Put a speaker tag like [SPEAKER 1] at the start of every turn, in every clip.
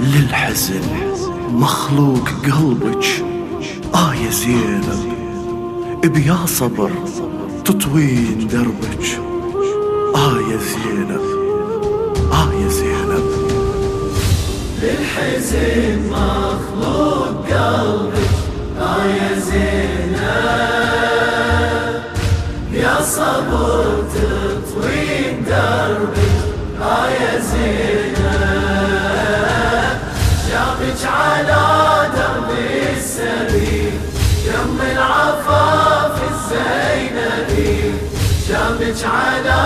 [SPEAKER 1] للحزن مخلوق قلبك. آه يا زينب بيا صبر تطوين دربك. آه يا زينب آه يا زينب.
[SPEAKER 2] للحزن مخلوق قلبك. آه يا زينب يا صبر تطوين دربك. آه يا زينب. جابك على درب السبيل. يم العفاف الزينبي جابك على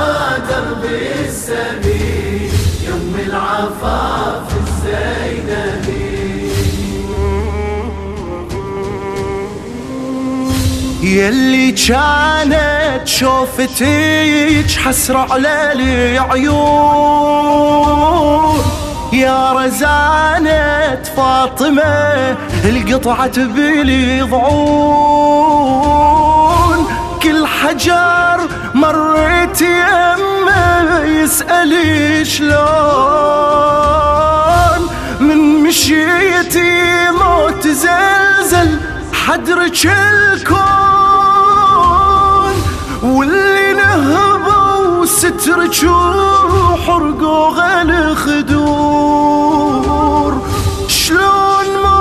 [SPEAKER 2] درب السبيل. يم العفاف الزينبي
[SPEAKER 1] يلي كانت شوفتيك حسرة على العيون يا رزانة فاطمة القطعة بلي ضعون كل حجر مريت يمه يسأل شلون. من مشيتي موت زلزل حدرك الكون. واللي نهبوا سترك وحرقوا غل خدور شلون ما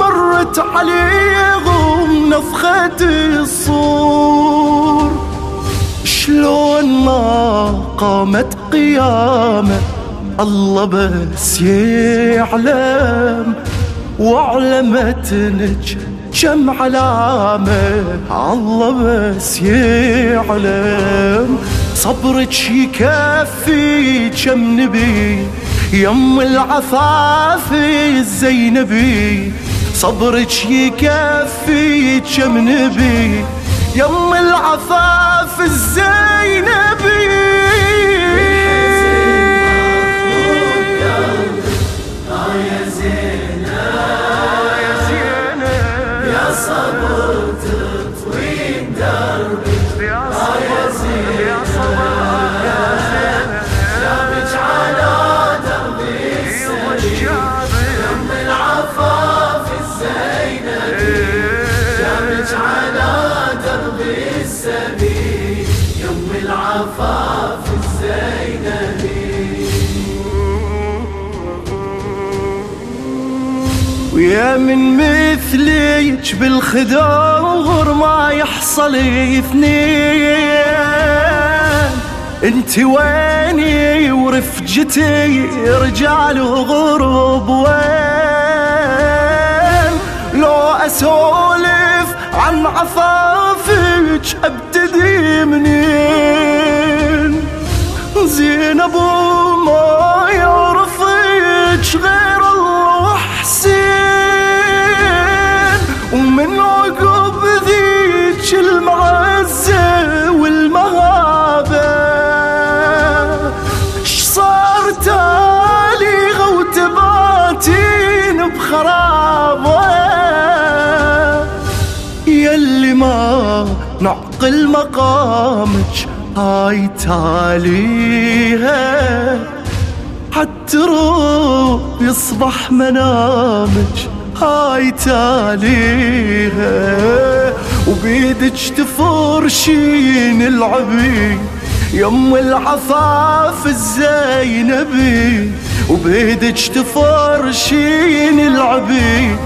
[SPEAKER 1] مرت عليهم نفخة الصور. شلون ما قامت قيامة الله بس يعلم وعلمت نج كم علامة الله بس يعلم. صبرك يكفي كم نبي يم العفاف الزينبي. صبرك يكفي كم نبي يم العفاف الزينبي. ويا من مثليك بالخدور ما يحصل اثنين. انت ويني ورفجتي رجال وغرب وين؟ لو أسولف عن عفافك ابتدي نعقل مقامك هاي تاليها حتى روح يصبح منامك هاي تاليها وبيدك تفرشين العبي يم العفاف الزينبي. وبيدك تفرشين العبي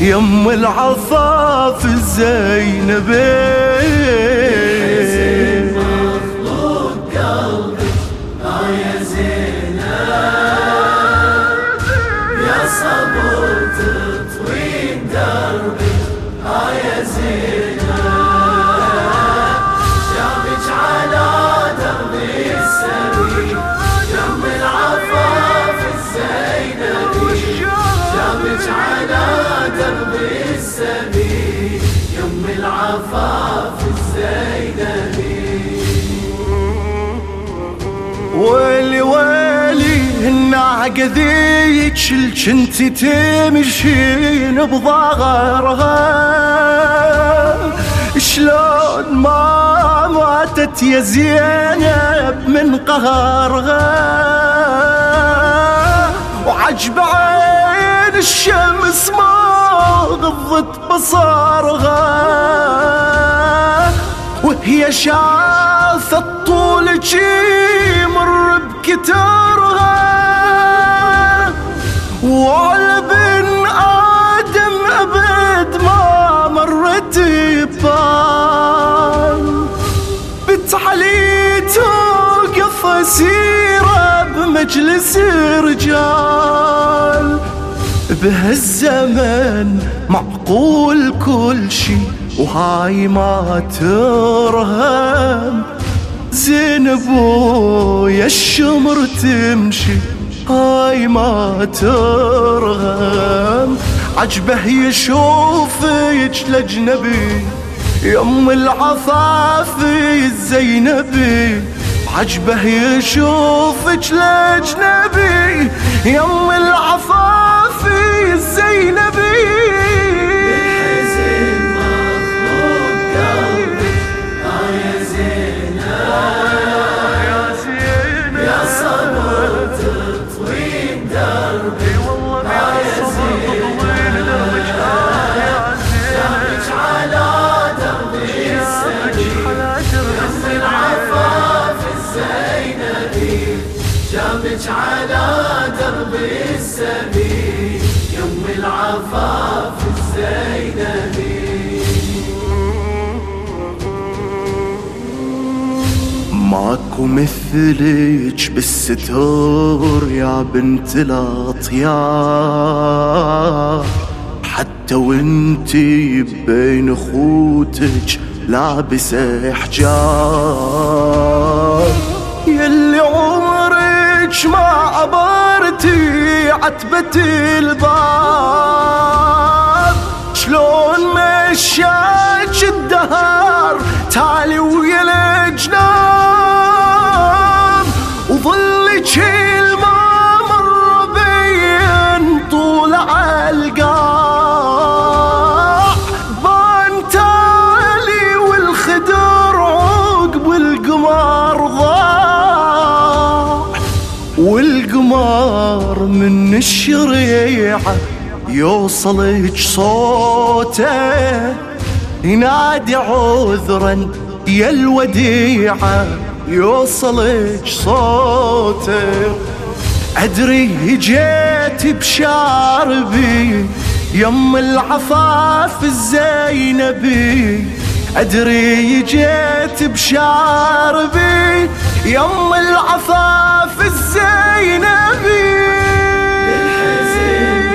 [SPEAKER 1] يم العفاف الزينبي. ويلي ويلي ذيك اللي كنتي تمشين بظهرها. شلون ما ماتت يا زينب من قهرها. وعجب عين الشمس ما غضت بصرها وهي شاثت طول مر بكترها وعلى بن آدم أبد ما مرت ببال. بتعلي توقف أسيرة بمجلس رجال. بهالزمن معقول كل شي. وهاي ما ترهم. زينب ويا الشمر تمشي. هاي ما ترهم. عجبه يشوفك لجنبي. يم العفافي الزينبي. عجبه يشوفك لجنبي. يم العفافي الزينبي. ماكو مثلك بالستور يا بنت الاطيار حتى وانتي بين أخوتك لابسه حجاب يلي عمرك ما عبرتي عتبة الباب شلون مشاك الدهر؟ تالي ويا الجناب والقمر من الشريعة يوصلك صوته. ينادي عذرا يا الوديعة يوصلك صوته. أدري جيت بشاربي يم العفاف الزينبي. أدري جيت بشاربي يم العفاف الزينبي.
[SPEAKER 2] يا زينب.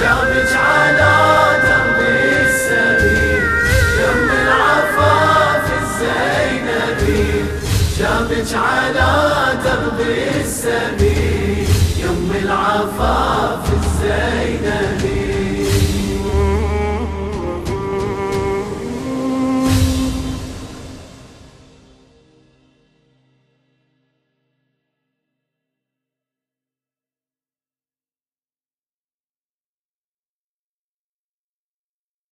[SPEAKER 2] جابك على على درب السبيل. يم العفاف